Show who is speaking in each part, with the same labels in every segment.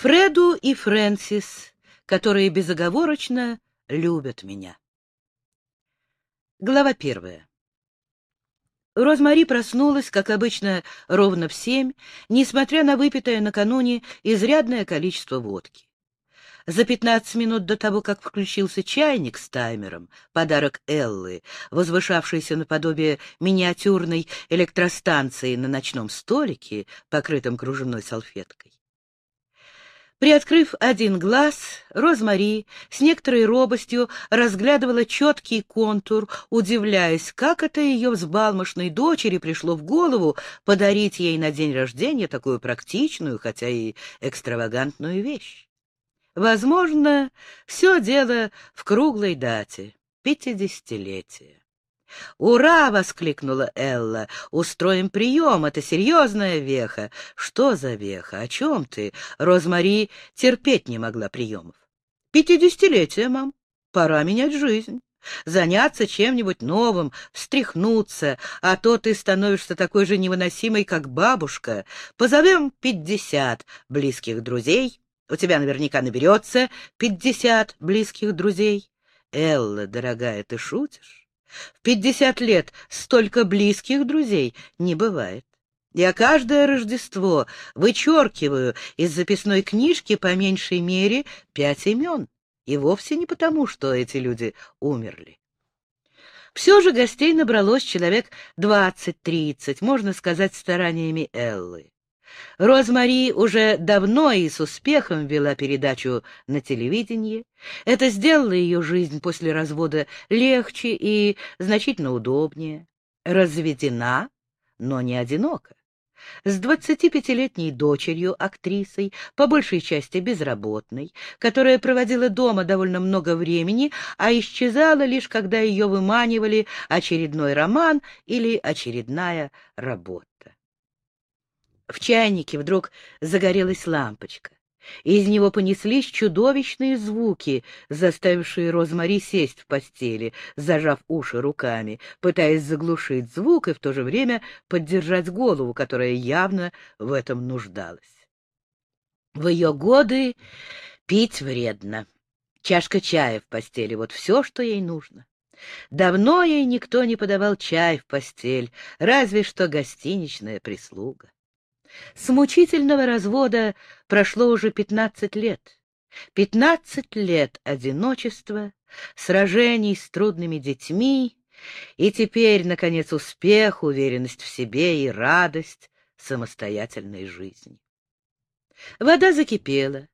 Speaker 1: Фреду и Фрэнсис, которые безоговорочно любят меня. Глава первая. Розмари проснулась, как обычно, ровно в семь, несмотря на выпитое накануне изрядное количество водки. За пятнадцать минут до того, как включился чайник с таймером, подарок Эллы, возвышавшийся наподобие миниатюрной электростанции на ночном столике, покрытом кружевной салфеткой, Приоткрыв один глаз, Розмари с некоторой робостью разглядывала четкий контур, удивляясь, как это ее взбалмошной дочери пришло в голову подарить ей на день рождения такую практичную, хотя и экстравагантную вещь. Возможно, все дело в круглой дате — пятидесятилетие. «Ура!» — воскликнула Элла. «Устроим прием, это серьезная веха». «Что за веха? О чем ты?» Розмари терпеть не могла приемов. «Пятидесятилетие, мам. Пора менять жизнь» заняться чем-нибудь новым, встряхнуться, а то ты становишься такой же невыносимой, как бабушка. Позовем пятьдесят близких друзей. У тебя наверняка наберется пятьдесят близких друзей. Элла, дорогая, ты шутишь? В пятьдесят лет столько близких друзей не бывает. Я каждое Рождество вычеркиваю из записной книжки по меньшей мере пять имен, и вовсе не потому, что эти люди умерли. Все же гостей набралось человек двадцать-тридцать, можно сказать, стараниями Эллы. Розмари уже давно и с успехом вела передачу на телевидении. Это сделало ее жизнь после развода легче и значительно удобнее. Разведена, но не одинока. С двадцатипятилетней дочерью, актрисой, по большей части безработной, которая проводила дома довольно много времени, а исчезала лишь, когда ее выманивали очередной роман или очередная работа. В чайнике вдруг загорелась лампочка. Из него понеслись чудовищные звуки, заставившие Розмари сесть в постели, зажав уши руками, пытаясь заглушить звук и в то же время поддержать голову, которая явно в этом нуждалась. В ее годы пить вредно. Чашка чая в постели — вот все, что ей нужно. Давно ей никто не подавал чай в постель, разве что гостиничная прислуга. С мучительного развода прошло уже пятнадцать лет. Пятнадцать лет одиночества, сражений с трудными детьми, и теперь, наконец, успех, уверенность в себе и радость самостоятельной жизни. Вода закипела,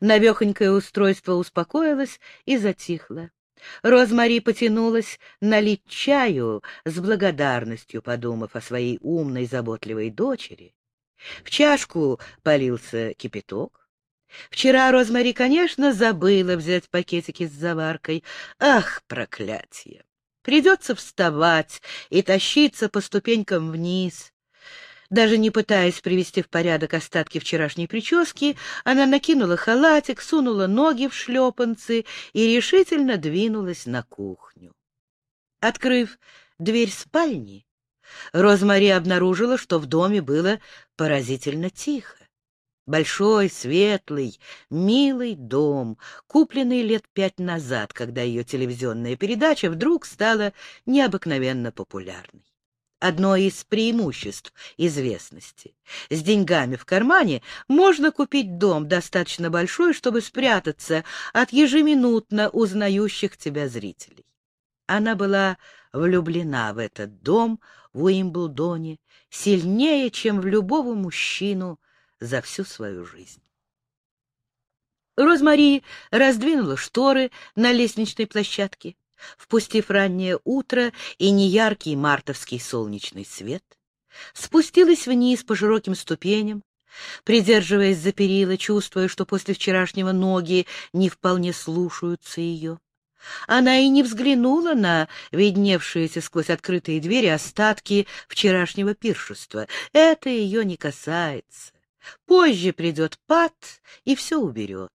Speaker 1: навехонькое устройство успокоилось и затихло. Розмари потянулась налить чаю с благодарностью, подумав о своей умной, заботливой дочери, в чашку полился кипяток. Вчера Розмари, конечно, забыла взять пакетики с заваркой. Ах, проклятие! Придется вставать и тащиться по ступенькам вниз. Даже не пытаясь привести в порядок остатки вчерашней прически, она накинула халатик, сунула ноги в шлепанцы и решительно двинулась на кухню. Открыв дверь спальни, Розмари обнаружила, что в доме было поразительно тихо. Большой, светлый, милый дом, купленный лет пять назад, когда ее телевизионная передача вдруг стала необыкновенно популярной. Одно из преимуществ известности. С деньгами в кармане можно купить дом достаточно большой, чтобы спрятаться от ежеминутно узнающих тебя зрителей. Она была влюблена в этот дом в Уимблдоне сильнее, чем в любого мужчину за всю свою жизнь. Розмари раздвинула шторы на лестничной площадке, впустив раннее утро и неяркий мартовский солнечный свет, спустилась вниз по широким ступеням, придерживаясь за перила, чувствуя, что после вчерашнего ноги не вполне слушаются ее. Она и не взглянула на видневшиеся сквозь открытые двери остатки вчерашнего пиршества. Это ее не касается. Позже придет Пат и все уберет.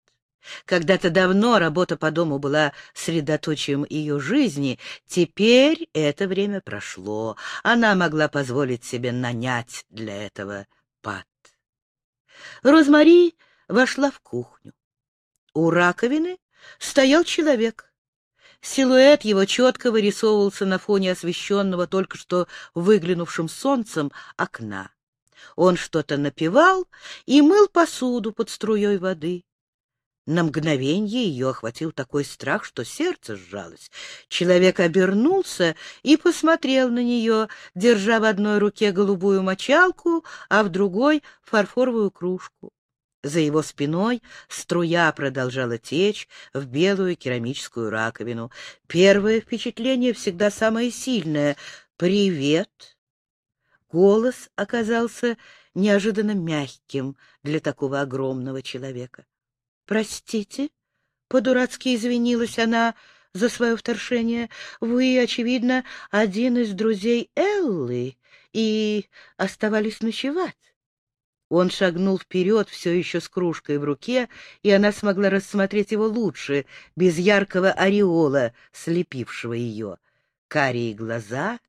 Speaker 1: Когда-то давно работа по дому была средоточием ее жизни, теперь это время прошло. Она могла позволить себе нанять для этого Пат. Розмари вошла в кухню. У раковины стоял человек. Силуэт его четко вырисовывался на фоне освещенного только что выглянувшим солнцем окна. Он что-то напевал и мыл посуду под струей воды. На мгновенье ее охватил такой страх, что сердце сжалось. Человек обернулся и посмотрел на нее, держа в одной руке голубую мочалку, а в другой — фарфоровую кружку. За его спиной струя продолжала течь в белую керамическую раковину. Первое впечатление всегда самое сильное. «Привет!» Голос оказался неожиданно мягким для такого огромного человека. «Простите?» — по-дурацки извинилась она за свое вторжение. «Вы, очевидно, один из друзей Эллы и оставались ночевать». Он шагнул вперед, все еще с кружкой в руке, и она смогла рассмотреть его лучше, без яркого ореола, слепившего ее. Карие глаза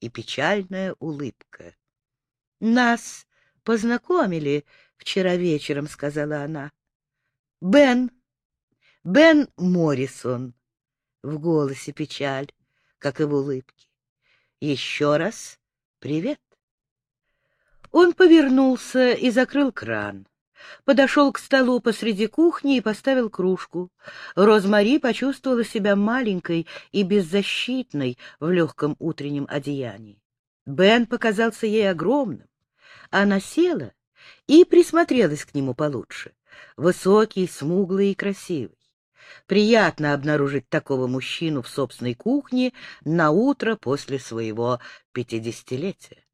Speaker 1: и печальная улыбка. — Нас познакомили вчера вечером, — сказала она. — Бен, Бен Моррисон. В голосе печаль, как и в улыбке. Еще раз привет. Он повернулся и закрыл кран. Подошел к столу посреди кухни и поставил кружку. Розмари почувствовала себя маленькой и беззащитной в легком утреннем одеянии. Бен показался ей огромным. Она села и присмотрелась к нему получше. Высокий, смуглый и красивый. Приятно обнаружить такого мужчину в собственной кухне на утро после своего пятидесятилетия.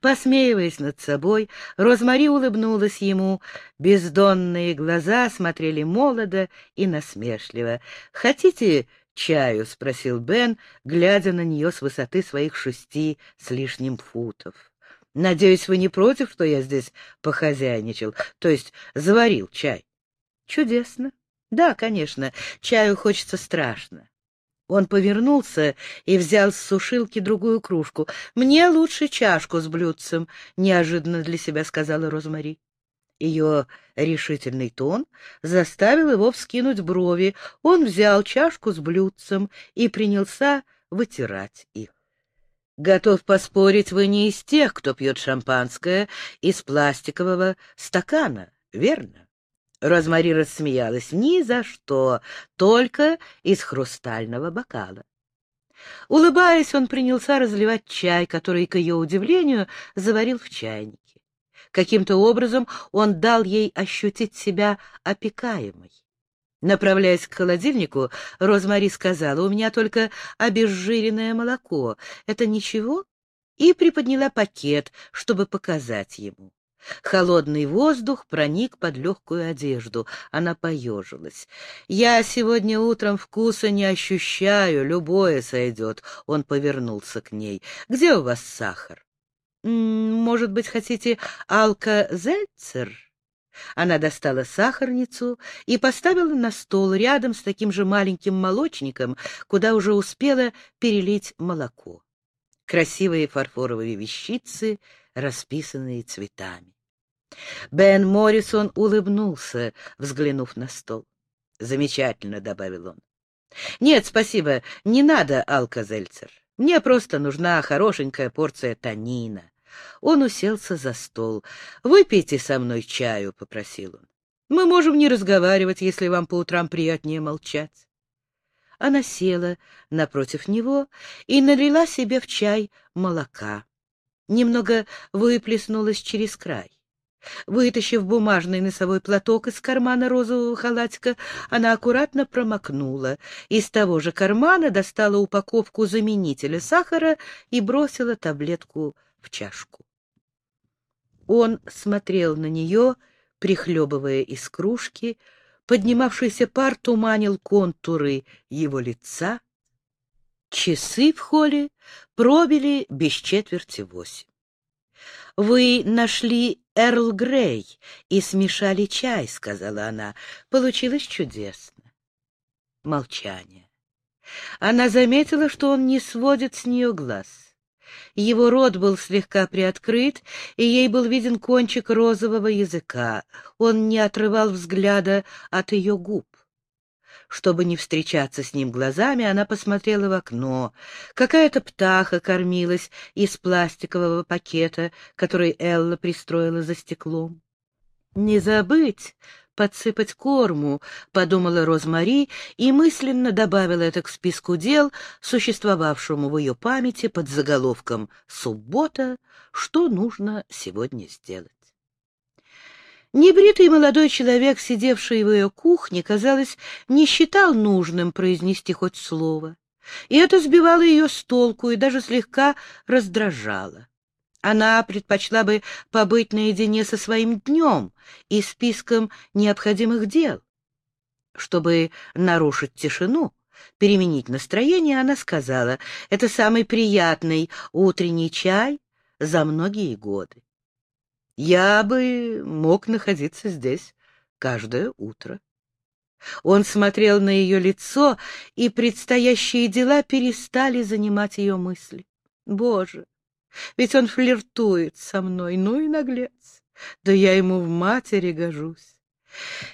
Speaker 1: Посмеиваясь над собой, Розмари улыбнулась ему. Бездонные глаза смотрели молодо и насмешливо. «Хотите чаю?» — спросил Бен, глядя на нее с высоты своих шести с лишним футов. «Надеюсь, вы не против, что я здесь похозяйничал, то есть заварил чай?» «Чудесно. Да, конечно, чаю хочется страшно. Он повернулся и взял с сушилки другую кружку. «Мне лучше чашку с блюдцем», — неожиданно для себя сказала Розмари. Ее решительный тон заставил его вскинуть брови. Он взял чашку с блюдцем и принялся вытирать их. «Готов поспорить, вы не из тех, кто пьет шампанское из пластикового стакана, верно?» Розмари рассмеялась. «Ни за что, только из хрустального бокала». Улыбаясь, он принялся разливать чай, который, к ее удивлению, заварил в чайнике. Каким-то образом он дал ей ощутить себя опекаемой. Направляясь к холодильнику, Розмари сказала, «У меня только обезжиренное молоко. Это ничего?» и приподняла пакет, чтобы показать ему. Холодный воздух проник под легкую одежду. Она поежилась. «Я сегодня утром вкуса не ощущаю, любое сойдет». Он повернулся к ней. «Где у вас сахар?» «Может быть, хотите алка-зельцер?» Она достала сахарницу и поставила на стол рядом с таким же маленьким молочником, куда уже успела перелить молоко. Красивые фарфоровые вещицы, расписанные цветами. Бен Моррисон улыбнулся, взглянув на стол. «Замечательно», — добавил он. «Нет, спасибо, не надо, Алказельцер. Мне просто нужна хорошенькая порция танина». Он уселся за стол. «Выпейте со мной чаю», — попросил он. «Мы можем не разговаривать, если вам по утрам приятнее молчать». Она села напротив него и налила себе в чай молока. Немного выплеснулась через край. Вытащив бумажный носовой платок из кармана розового халатика, она аккуратно промокнула. Из того же кармана достала упаковку заменителя сахара и бросила таблетку в чашку. Он смотрел на нее, прихлебывая из кружки, поднимавшийся пар туманил контуры его лица. Часы в холле пробили без четверти восемь. «Вы нашли Эрл Грей и смешали чай», — сказала она. «Получилось чудесно». Молчание. Она заметила, что он не сводит с нее глаз. Его рот был слегка приоткрыт, и ей был виден кончик розового языка. Он не отрывал взгляда от ее губ. Чтобы не встречаться с ним глазами, она посмотрела в окно. Какая-то птаха кормилась из пластикового пакета, который Элла пристроила за стеклом. «Не забыть подсыпать корму», — подумала Розмари и мысленно добавила это к списку дел, существовавшему в ее памяти под заголовком «Суббота. Что нужно сегодня сделать?». Небритый молодой человек, сидевший в ее кухне, казалось, не считал нужным произнести хоть слово. И это сбивало ее с толку и даже слегка раздражало. Она предпочла бы побыть наедине со своим днем и списком необходимых дел. Чтобы нарушить тишину, переменить настроение, она сказала, это самый приятный утренний чай за многие годы. Я бы мог находиться здесь каждое утро. Он смотрел на ее лицо, и предстоящие дела перестали занимать ее мысли. Боже, ведь он флиртует со мной, ну и наглец. Да я ему в матери гожусь.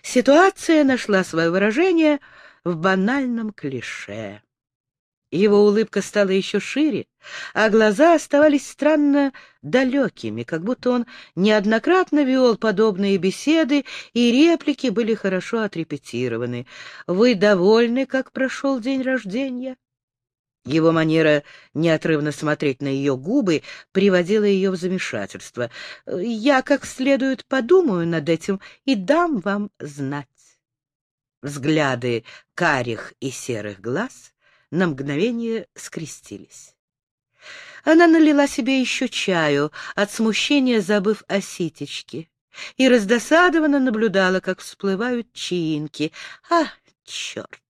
Speaker 1: Ситуация нашла свое выражение в банальном клише. Его улыбка стала еще шире, а глаза оставались странно далекими, как будто он неоднократно вел подобные беседы, и реплики были хорошо отрепетированы. «Вы довольны, как прошел день рождения?» Его манера неотрывно смотреть на ее губы приводила ее в замешательство. «Я как следует подумаю над этим и дам вам знать». Взгляды карих и серых глаз на мгновение скрестились. Она налила себе еще чаю, от смущения забыв о ситечке, и раздосадованно наблюдала, как всплывают чаинки. А, черт!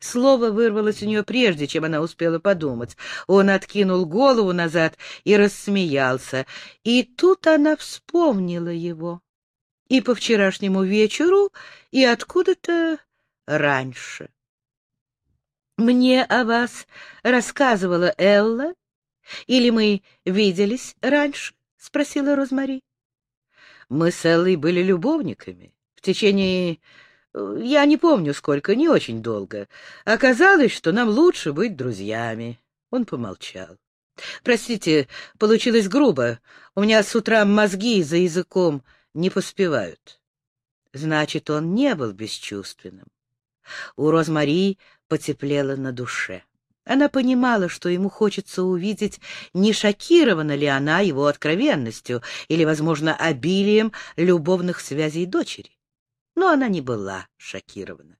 Speaker 1: Слово вырвалось у нее прежде, чем она успела подумать. Он откинул голову назад и рассмеялся. И тут она вспомнила его. И по вчерашнему вечеру, и откуда-то раньше. «Мне о вас рассказывала Элла? Или мы виделись раньше?» — спросила Розмари. «Мы с Эллой были любовниками. В течение я не помню сколько, не очень долго. Оказалось, что нам лучше быть друзьями. Он помолчал. Простите, получилось грубо. У меня с утра мозги за языком не поспевают. Значит, он не был бесчувственным. У Розмари потеплело на душе. Она понимала, что ему хочется увидеть, не шокирована ли она его откровенностью или, возможно, обилием любовных связей дочери но она не была шокирована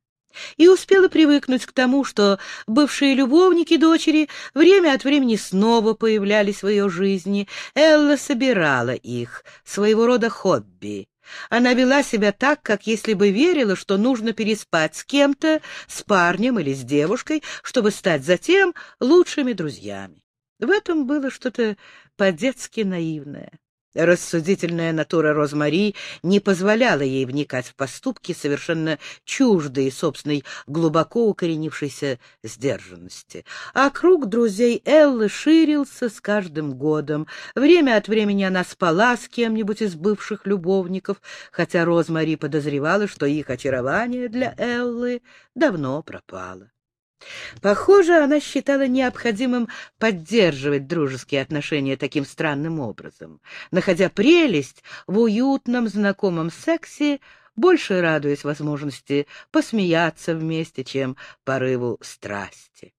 Speaker 1: и успела привыкнуть к тому, что бывшие любовники дочери время от времени снова появлялись в ее жизни. Элла собирала их, своего рода хобби. Она вела себя так, как если бы верила, что нужно переспать с кем-то, с парнем или с девушкой, чтобы стать затем лучшими друзьями. В этом было что-то по-детски наивное. Рассудительная натура Розмари не позволяла ей вникать в поступки, совершенно чуждые собственной глубоко укоренившейся сдержанности. А круг друзей Эллы ширился с каждым годом. Время от времени она спала с кем-нибудь из бывших любовников, хотя Розмари подозревала, что их очарование для Эллы давно пропало. Похоже, она считала необходимым поддерживать дружеские отношения таким странным образом, находя прелесть в уютном знакомом сексе, больше радуясь возможности посмеяться вместе, чем порыву страсти.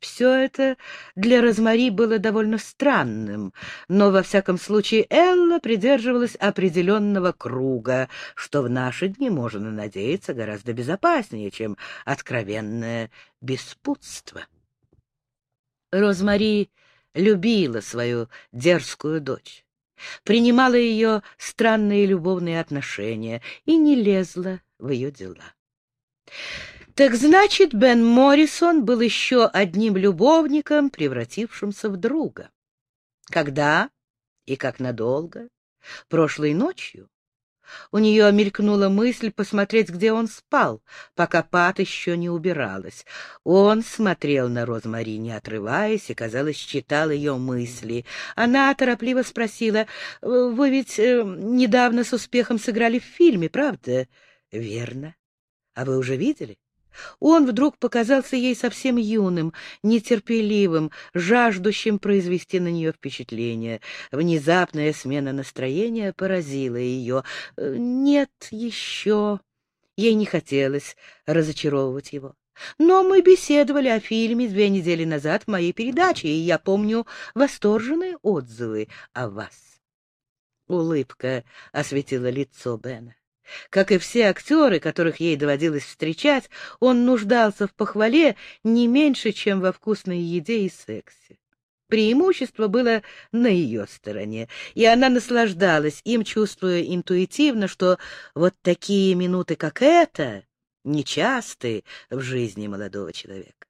Speaker 1: Все это для Розмари было довольно странным, но, во всяком случае, Элла придерживалась определенного круга, что в наши дни, можно надеяться, гораздо безопаснее, чем откровенное беспутство. Розмари любила свою дерзкую дочь, принимала ее странные любовные отношения и не лезла в ее дела. Так значит, Бен Моррисон был еще одним любовником, превратившимся в друга. Когда и как надолго? Прошлой ночью? У нее мелькнула мысль посмотреть, где он спал, пока Пат еще не убиралась. Он смотрел на Розмари, не отрываясь, и, казалось, читал ее мысли. Она торопливо спросила, «Вы ведь э, недавно с успехом сыграли в фильме, правда?» «Верно. А вы уже видели?» Он вдруг показался ей совсем юным, нетерпеливым, жаждущим произвести на нее впечатление. Внезапная смена настроения поразила ее. Нет, еще. Ей не хотелось разочаровывать его. Но мы беседовали о фильме две недели назад в моей передаче, и я помню восторженные отзывы о вас. Улыбка осветила лицо Бена. Как и все актеры, которых ей доводилось встречать, он нуждался в похвале не меньше, чем во вкусной еде и сексе. Преимущество было на ее стороне, и она наслаждалась им, чувствуя интуитивно, что вот такие минуты, как эта, нечасты в жизни молодого человека.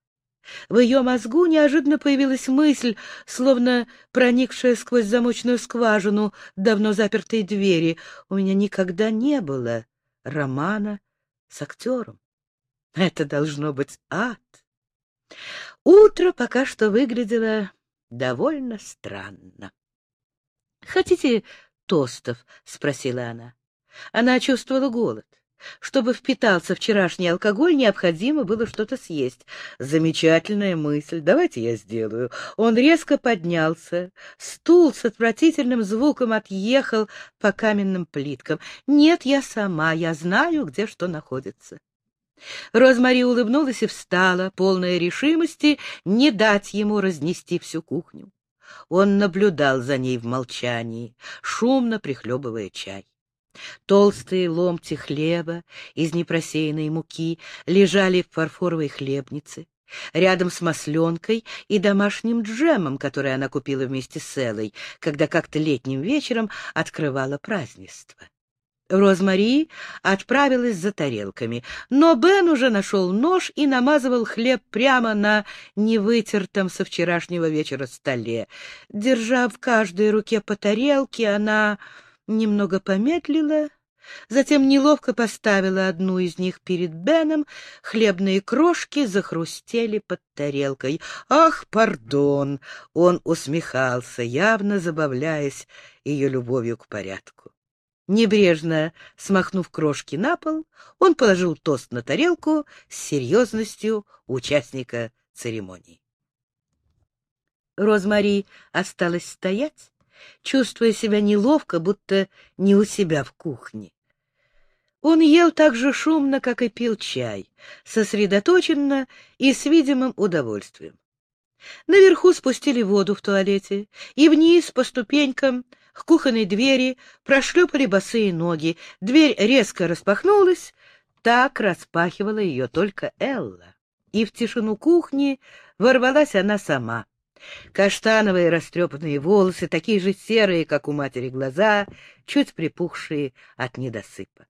Speaker 1: В ее мозгу неожиданно появилась мысль, словно проникшая сквозь замочную скважину давно запертой двери. У меня никогда не было романа с актером. Это должно быть ад. Утро пока что выглядело довольно странно. — Хотите тостов? — спросила она. Она чувствовала голод. Чтобы впитался вчерашний алкоголь, необходимо было что-то съесть. Замечательная мысль. Давайте я сделаю. Он резко поднялся. Стул с отвратительным звуком отъехал по каменным плиткам. Нет, я сама. Я знаю, где что находится. Розмари улыбнулась и встала, полная решимости не дать ему разнести всю кухню. Он наблюдал за ней в молчании, шумно прихлебывая чай. Толстые ломти хлеба из непросеянной муки лежали в фарфоровой хлебнице, рядом с масленкой и домашним джемом, который она купила вместе с Эллой, когда как-то летним вечером открывала празднество. Розмари отправилась за тарелками, но Бен уже нашел нож и намазывал хлеб прямо на невытертом со вчерашнего вечера столе. Держа в каждой руке по тарелке, она немного помедлила, затем неловко поставила одну из них перед Беном, хлебные крошки захрустели под тарелкой. «Ах, пардон!» — он усмехался, явно забавляясь ее любовью к порядку. Небрежно смахнув крошки на пол, он положил тост на тарелку с серьезностью участника церемонии. Розмари осталась стоять, чувствуя себя неловко, будто не у себя в кухне. Он ел так же шумно, как и пил чай, сосредоточенно и с видимым удовольствием. Наверху спустили воду в туалете, и вниз по ступенькам к кухонной двери прошлепали босые ноги. Дверь резко распахнулась, так распахивала ее только Элла. И в тишину кухни ворвалась она сама. Каштановые растрепанные волосы, такие же серые, как у матери глаза, чуть припухшие от недосыпа.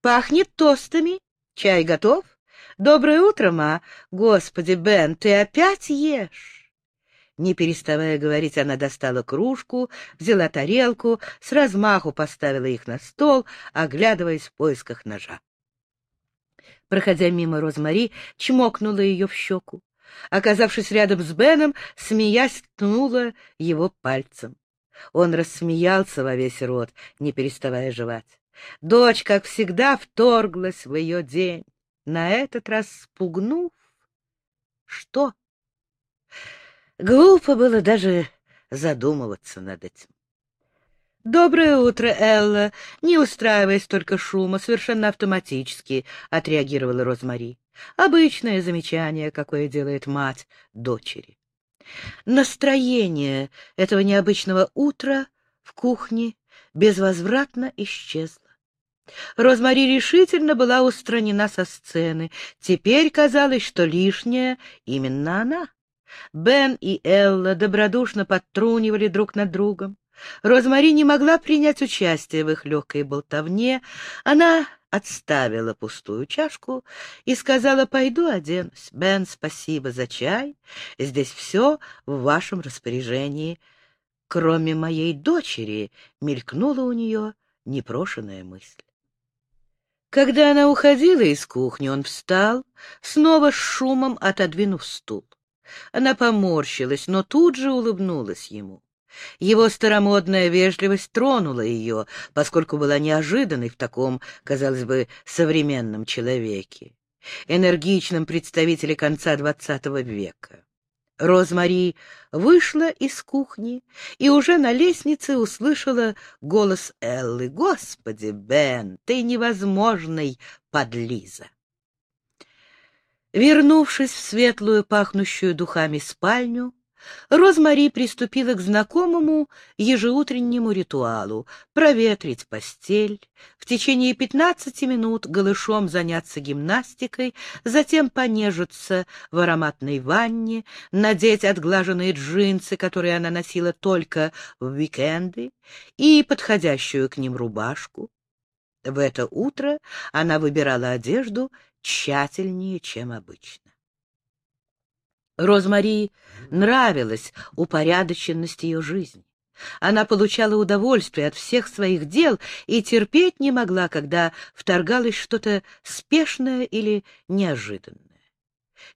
Speaker 1: «Пахнет тостами. Чай готов? Доброе утро, ма. Господи, Бен, ты опять ешь?» Не переставая говорить, она достала кружку, взяла тарелку, с размаху поставила их на стол, оглядываясь в поисках ножа. Проходя мимо Розмари, чмокнула ее в щеку. Оказавшись рядом с Беном, смеясь, ткнула его пальцем. Он рассмеялся во весь рот, не переставая жевать. Дочь, как всегда, вторглась в ее день, на этот раз спугнув. Что? Глупо было даже задумываться над этим. «Доброе утро, Элла!» Не устраиваясь только шума, совершенно автоматически отреагировала Розмари. Обычное замечание, какое делает мать дочери. Настроение этого необычного утра в кухне безвозвратно исчезло. Розмари решительно была устранена со сцены. Теперь казалось, что лишняя именно она. Бен и Элла добродушно подтрунивали друг над другом. Розмари не могла принять участие в их легкой болтовне. Она отставила пустую чашку и сказала, «Пойду оденусь. Бен, спасибо за чай. Здесь все в вашем распоряжении. Кроме моей дочери, мелькнула у нее непрошенная мысль. Когда она уходила из кухни, он встал, снова с шумом отодвинув стул. Она поморщилась, но тут же улыбнулась ему. Его старомодная вежливость тронула ее, поскольку была неожиданной в таком, казалось бы, современном человеке, энергичном представителе конца двадцатого века. Розмари вышла из кухни и уже на лестнице услышала голос Эллы. «Господи, Бен, ты невозможный подлиза!» Вернувшись в светлую, пахнущую духами спальню, Розмари приступила к знакомому ежеутреннему ритуалу — проветрить постель, в течение пятнадцати минут голышом заняться гимнастикой, затем понежиться в ароматной ванне, надеть отглаженные джинсы, которые она носила только в уикенды, и подходящую к ним рубашку. В это утро она выбирала одежду тщательнее, чем обычно. Розмари нравилась упорядоченность ее жизни. Она получала удовольствие от всех своих дел и терпеть не могла, когда вторгалось что-то спешное или неожиданное.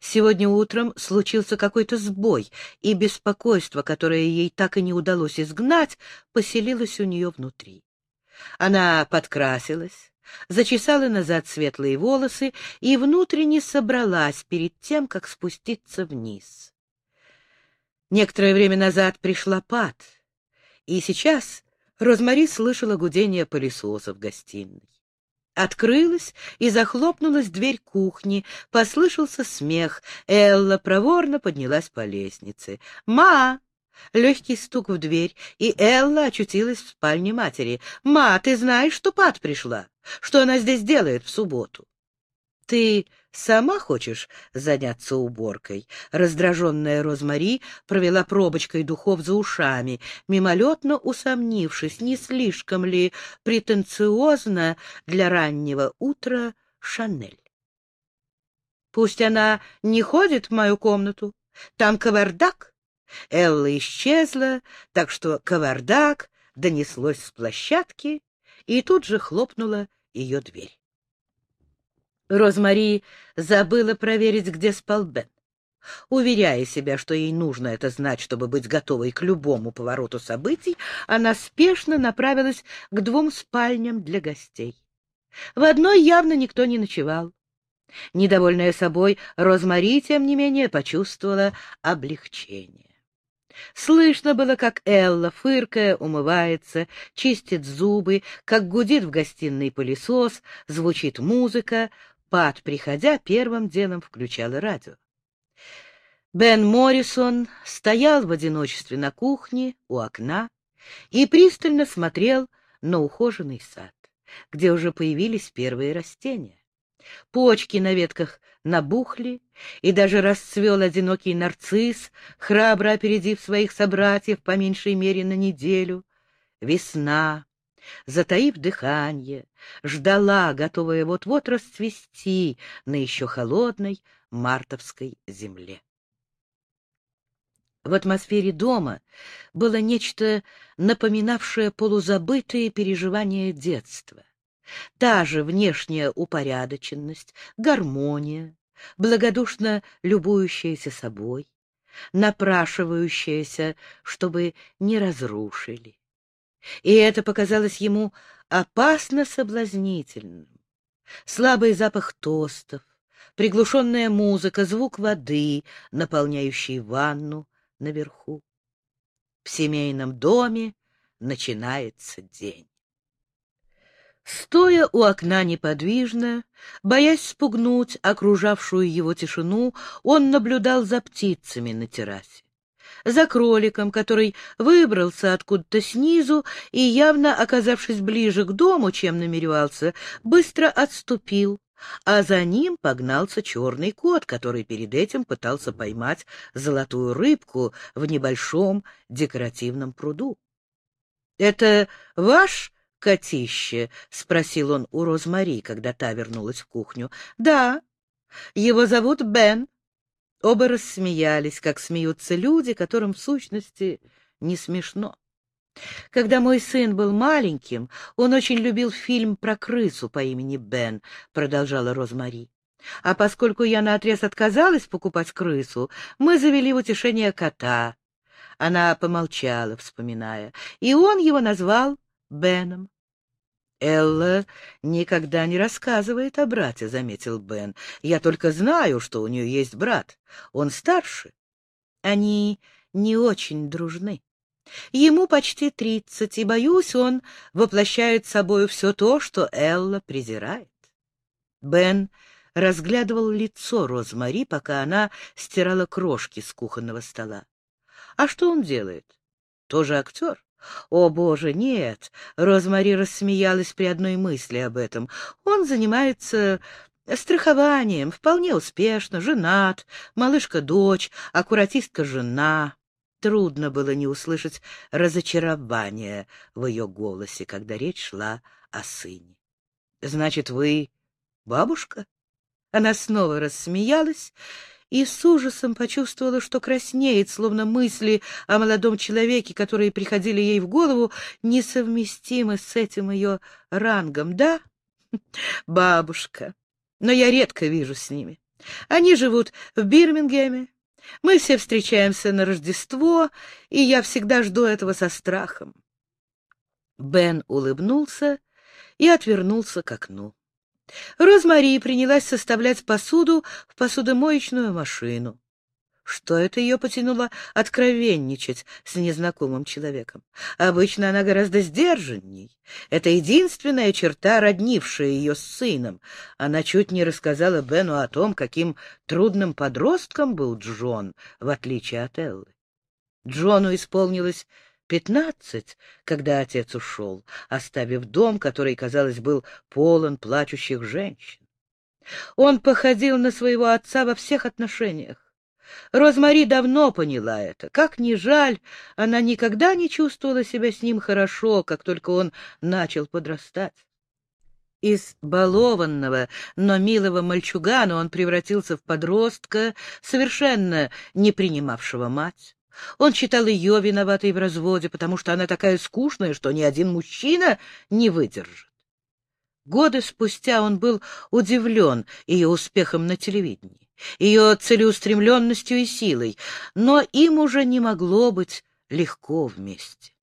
Speaker 1: Сегодня утром случился какой-то сбой, и беспокойство, которое ей так и не удалось изгнать, поселилось у нее внутри. Она подкрасилась, зачесала назад светлые волосы и внутренне собралась перед тем, как спуститься вниз. Некоторое время назад пришла Пат, и сейчас Розмари слышала гудение пылесоса в гостиной. Открылась и захлопнулась дверь кухни, послышался смех. Элла проворно поднялась по лестнице. «Ма!» Легкий стук в дверь, и Элла очутилась в спальне матери. «Ма, ты знаешь, что Пат пришла? Что она здесь делает в субботу?» «Ты сама хочешь заняться уборкой?» Раздраженная Розмари провела пробочкой духов за ушами, мимолетно усомнившись, не слишком ли претенциозно для раннего утра Шанель. «Пусть она не ходит в мою комнату. Там кавардак, Элла исчезла, так что кавардак донеслось с площадки, и тут же хлопнула ее дверь. Розмари забыла проверить, где спал Бен. Уверяя себя, что ей нужно это знать, чтобы быть готовой к любому повороту событий, она спешно направилась к двум спальням для гостей. В одной явно никто не ночевал. Недовольная собой, Розмари, тем не менее, почувствовала облегчение. Слышно было, как Элла, фыркая, умывается, чистит зубы, как гудит в гостиной пылесос, звучит музыка. Пат, приходя, первым делом включала радио. Бен Моррисон стоял в одиночестве на кухне у окна и пристально смотрел на ухоженный сад, где уже появились первые растения. Почки на ветках набухли, и даже расцвел одинокий нарцисс, храбро опередив своих собратьев по меньшей мере на неделю. Весна, затаив дыхание, ждала, готовая вот-вот расцвести на еще холодной мартовской земле. В атмосфере дома было нечто, напоминавшее полузабытые переживания детства. Та же внешняя упорядоченность, гармония, благодушно любующаяся собой, напрашивающаяся, чтобы не разрушили. И это показалось ему опасно соблазнительным. Слабый запах тостов, приглушенная музыка, звук воды, наполняющий ванну наверху. В семейном доме начинается день. Стоя у окна неподвижно, боясь спугнуть окружавшую его тишину, он наблюдал за птицами на террасе. За кроликом, который выбрался откуда-то снизу и, явно оказавшись ближе к дому, чем намеревался, быстро отступил, а за ним погнался черный кот, который перед этим пытался поймать золотую рыбку в небольшом декоративном пруду. — Это ваш котище? — спросил он у Розмари, когда та вернулась в кухню. — Да, его зовут Бен. Оба рассмеялись, как смеются люди, которым в сущности не смешно. Когда мой сын был маленьким, он очень любил фильм про крысу по имени Бен, — продолжала Розмари. А поскольку я наотрез отказалась покупать крысу, мы завели в утешение кота. Она помолчала, вспоминая, и он его назвал Беном. «Элла никогда не рассказывает о брате», — заметил Бен. «Я только знаю, что у нее есть брат. Он старше. Они не очень дружны. Ему почти тридцать, и, боюсь, он воплощает собою все то, что Элла презирает». Бен разглядывал лицо Розмари, пока она стирала крошки с кухонного стола. «А что он делает? Тоже актер?» «О, боже, нет!» — Розмари рассмеялась при одной мысли об этом. «Он занимается страхованием, вполне успешно, женат, малышка-дочь, аккуратистка-жена». Трудно было не услышать разочарования в ее голосе, когда речь шла о сыне. «Значит, вы бабушка?» Она снова рассмеялась и с ужасом почувствовала, что краснеет, словно мысли о молодом человеке, которые приходили ей в голову, несовместимы с этим ее рангом. Да, бабушка, но я редко вижу с ними. Они живут в Бирмингеме. Мы все встречаемся на Рождество, и я всегда жду этого со страхом. Бен улыбнулся и отвернулся к окну. Розмари принялась составлять посуду в посудомоечную машину. Что это ее потянуло откровенничать с незнакомым человеком? Обычно она гораздо сдержанней. Это единственная черта, роднившая ее с сыном. Она чуть не рассказала Бену о том, каким трудным подростком был Джон, в отличие от Эллы. Джону исполнилось пятнадцать, когда отец ушел, оставив дом, который, казалось, был полон плачущих женщин. Он походил на своего отца во всех отношениях. Розмари давно поняла это. Как ни жаль, она никогда не чувствовала себя с ним хорошо, как только он начал подрастать. Из балованного, но милого мальчугана он превратился в подростка, совершенно не принимавшего мать. Он считал ее виноватой в разводе, потому что она такая скучная, что ни один мужчина не выдержит. Годы спустя он был удивлен ее успехом на телевидении, ее целеустремленностью и силой, но им уже не могло быть легко вместе.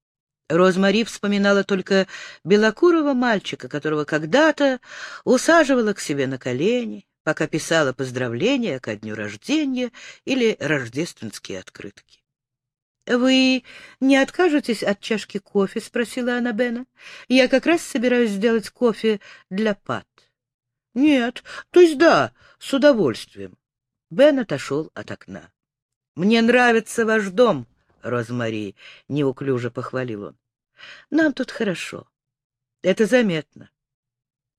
Speaker 1: Розмари вспоминала только белокурого мальчика, которого когда-то усаживала к себе на колени, пока писала поздравления ко дню рождения или рождественские открытки. — Вы не откажетесь от чашки кофе? — спросила она Бена. — Я как раз собираюсь сделать кофе для Пат. — Нет, то есть да, с удовольствием. Бен отошел от окна. — Мне нравится ваш дом, Розмари, — неуклюже похвалил он. — Нам тут хорошо. Это заметно.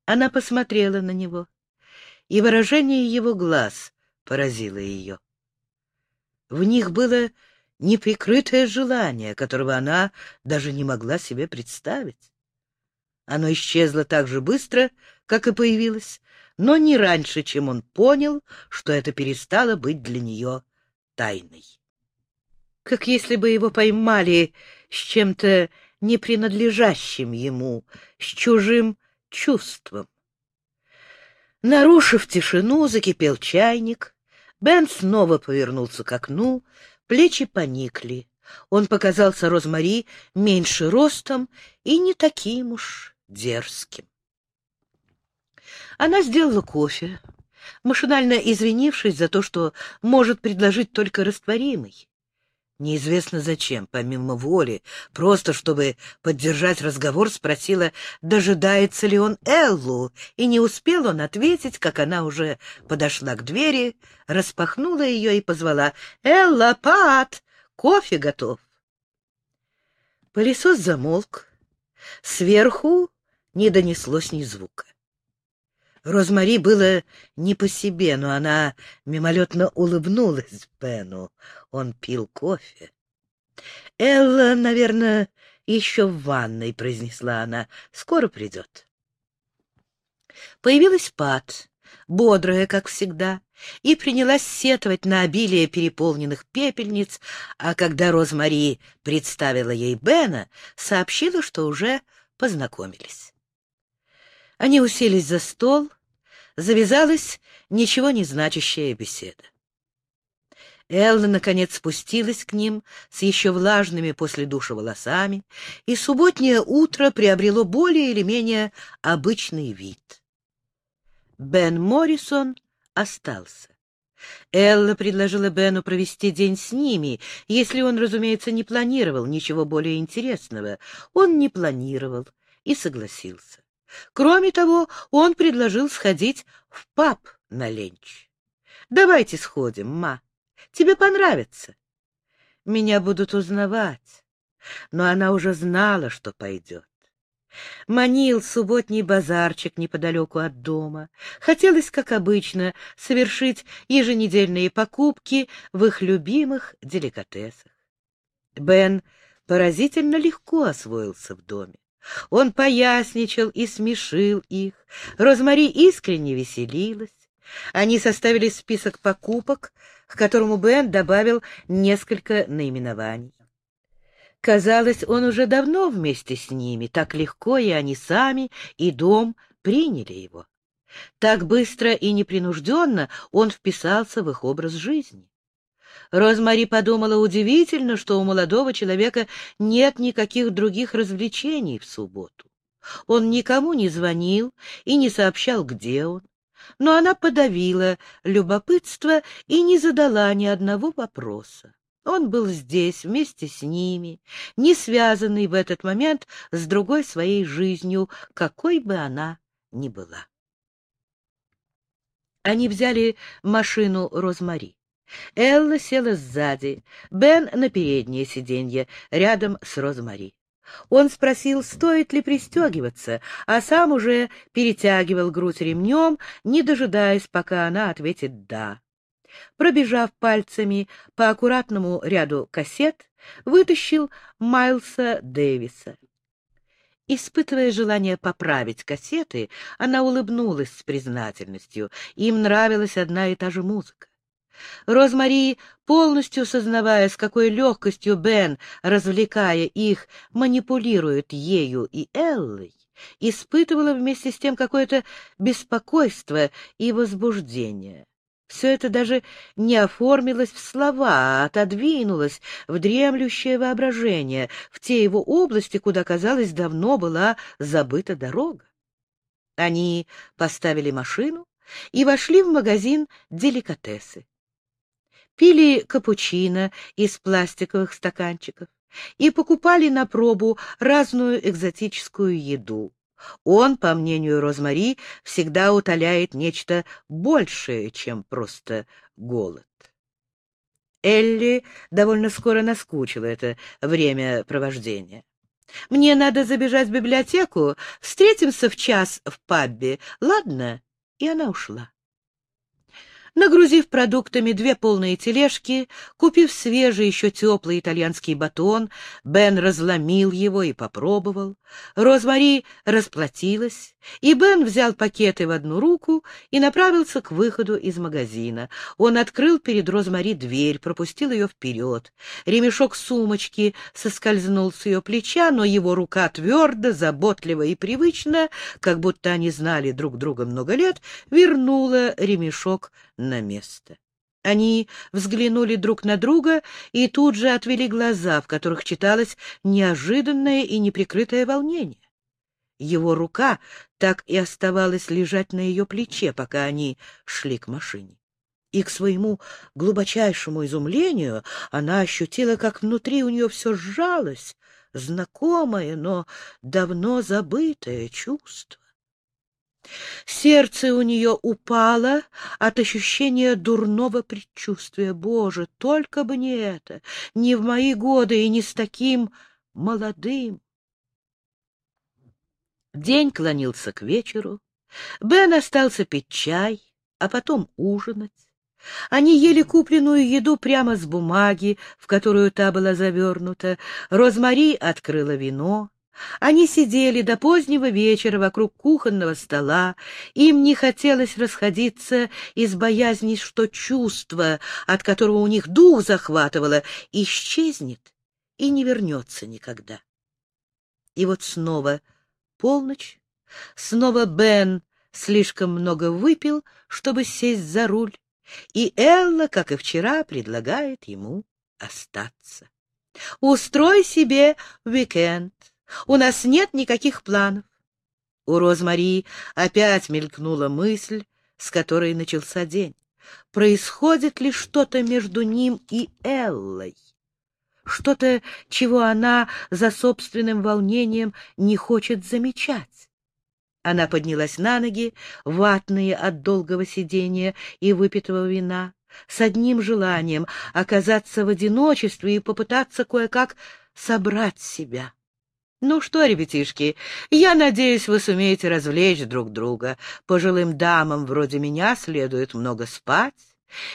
Speaker 1: Она посмотрела на него, и выражение его глаз поразило ее. В них было неприкрытое желание, которого она даже не могла себе представить. Оно исчезло так же быстро, как и появилось, но не раньше, чем он понял, что это перестало быть для нее тайной. Как если бы его поймали с чем-то не принадлежащим ему, с чужим чувством. Нарушив тишину, закипел чайник. Бен снова повернулся к окну, Плечи поникли. Он показался Розмари меньше ростом и не таким уж дерзким. Она сделала кофе, машинально извинившись за то, что может предложить только растворимый. Неизвестно зачем, помимо воли, просто чтобы поддержать разговор, спросила, дожидается ли он Эллу, и не успел он ответить, как она уже подошла к двери, распахнула ее и позвала «Элла, Пат, кофе готов». Пылесос замолк, сверху не донеслось ни звука. Розмари было не по себе, но она мимолетно улыбнулась Бену. Он пил кофе. «Элла, наверное, еще в ванной», — произнесла она. «Скоро придет». Появилась Пат, бодрая, как всегда, и принялась сетовать на обилие переполненных пепельниц, а когда Розмари представила ей Бена, сообщила, что уже познакомились. Они уселись за стол, завязалась ничего не значащая беседа. Элла, наконец, спустилась к ним с еще влажными после душа волосами, и субботнее утро приобрело более или менее обычный вид. Бен Моррисон остался. Элла предложила Бену провести день с ними, если он, разумеется, не планировал ничего более интересного. Он не планировал и согласился. Кроме того, он предложил сходить в паб на ленч. «Давайте сходим, ма. Тебе понравится». Меня будут узнавать, но она уже знала, что пойдет. Манил субботний базарчик неподалеку от дома. Хотелось, как обычно, совершить еженедельные покупки в их любимых деликатесах. Бен поразительно легко освоился в доме. Он поясничал и смешил их. Розмари искренне веселилась. Они составили список покупок, к которому Бен добавил несколько наименований. Казалось, он уже давно вместе с ними, так легко и они сами, и дом приняли его. Так быстро и непринужденно он вписался в их образ жизни. Розмари подумала удивительно, что у молодого человека нет никаких других развлечений в субботу. Он никому не звонил и не сообщал, где он. Но она подавила любопытство и не задала ни одного вопроса. Он был здесь вместе с ними, не связанный в этот момент с другой своей жизнью, какой бы она ни была. Они взяли машину Розмари. Элла села сзади, Бен на переднее сиденье, рядом с Розмари. Он спросил, стоит ли пристегиваться, а сам уже перетягивал грудь ремнем, не дожидаясь, пока она ответит «да». Пробежав пальцами по аккуратному ряду кассет, вытащил Майлса Дэвиса. Испытывая желание поправить кассеты, она улыбнулась с признательностью. Им нравилась одна и та же музыка. Розмари, полностью сознавая, с какой легкостью Бен, развлекая их, манипулирует ею и Эллой, испытывала вместе с тем какое-то беспокойство и возбуждение. Все это даже не оформилось в слова, а отодвинулось в дремлющее воображение, в те его области, куда, казалось, давно была забыта дорога. Они поставили машину и вошли в магазин «Деликатесы». Пили капучино из пластиковых стаканчиков и покупали на пробу разную экзотическую еду. Он, по мнению Розмари, всегда утоляет нечто большее, чем просто голод. Элли довольно скоро наскучило это время провождения. «Мне надо забежать в библиотеку. Встретимся в час в паббе, ладно?» И она ушла. Нагрузив продуктами две полные тележки, купив свежий, еще теплый итальянский батон, Бен разломил его и попробовал. Розмари расплатилась, и Бен взял пакеты в одну руку и направился к выходу из магазина. Он открыл перед Розмари дверь, пропустил ее вперед. Ремешок сумочки соскользнул с ее плеча, но его рука твердо, заботливо и привычно, как будто они знали друг друга много лет, вернула ремешок на место. Они взглянули друг на друга и тут же отвели глаза, в которых читалось неожиданное и неприкрытое волнение. Его рука так и оставалась лежать на ее плече, пока они шли к машине. И к своему глубочайшему изумлению она ощутила, как внутри у нее все сжалось, знакомое, но давно забытое чувство. Сердце у нее упало от ощущения дурного предчувствия. Боже, только бы не это, не в мои годы и не с таким молодым. День клонился к вечеру. Бен остался пить чай, а потом ужинать. Они ели купленную еду прямо с бумаги, в которую та была завернута. Розмари открыла вино. Они сидели до позднего вечера вокруг кухонного стола. Им не хотелось расходиться из боязни, что чувство, от которого у них дух захватывало, исчезнет и не вернется никогда. И вот снова полночь, снова Бен слишком много выпил, чтобы сесть за руль, и Элла, как и вчера, предлагает ему остаться. «Устрой себе уикенд», у нас нет никаких планов. У Розмари опять мелькнула мысль, с которой начался день. Происходит ли что-то между ним и Эллой? Что-то, чего она за собственным волнением не хочет замечать. Она поднялась на ноги, ватные от долгого сидения и выпитого вина, с одним желанием оказаться в одиночестве и попытаться кое-как собрать себя. Ну что, ребятишки, я надеюсь, вы сумеете развлечь друг друга. Пожилым дамам вроде меня следует много спать,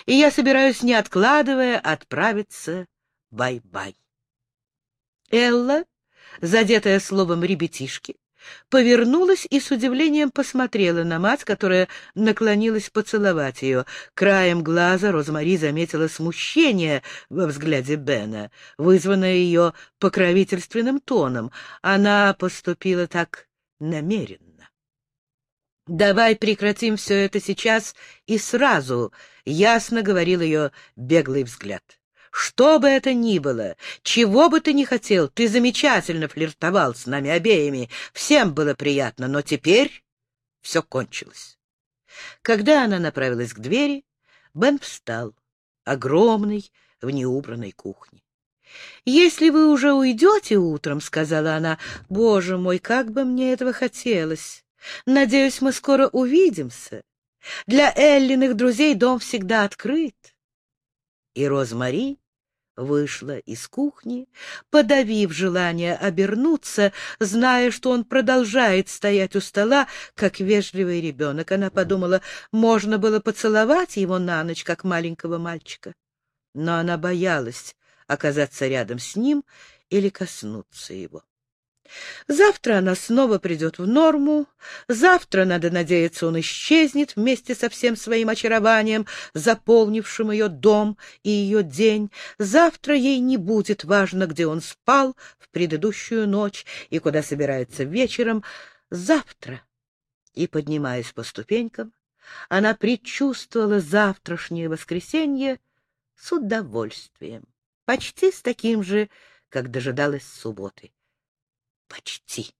Speaker 1: и я собираюсь, не откладывая, отправиться бай-бай. Элла, задетая словом «ребятишки», повернулась и с удивлением посмотрела на мать, которая наклонилась поцеловать ее. Краем глаза Розмари заметила смущение во взгляде Бена, вызванное ее покровительственным тоном. Она поступила так намеренно. «Давай прекратим все это сейчас и сразу», — ясно говорил ее беглый взгляд. Что бы это ни было, чего бы ты ни хотел, ты замечательно флиртовал с нами обеими, всем было приятно, но теперь все кончилось. Когда она направилась к двери, Бен встал, огромный, в неубранной кухне. «Если вы уже уйдете утром, — сказала она, — боже мой, как бы мне этого хотелось! Надеюсь, мы скоро увидимся. Для Эллиных друзей дом всегда открыт». И Розмари вышла из кухни, подавив желание обернуться, зная, что он продолжает стоять у стола, как вежливый ребенок. Она подумала, можно было поцеловать его на ночь, как маленького мальчика. Но она боялась оказаться рядом с ним или коснуться его. Завтра она снова придет в норму, завтра, надо надеяться, он исчезнет вместе со всем своим очарованием, заполнившим ее дом и ее день. Завтра ей не будет важно, где он спал в предыдущую ночь и куда собирается вечером. Завтра, и, поднимаясь по ступенькам, она предчувствовала завтрашнее воскресенье с удовольствием, почти с таким же, как дожидалась субботы почти.